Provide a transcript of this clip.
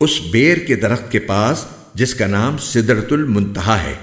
اس بیر کے درخت کے پاس جس کا نام سدرت المنتہا ہے۔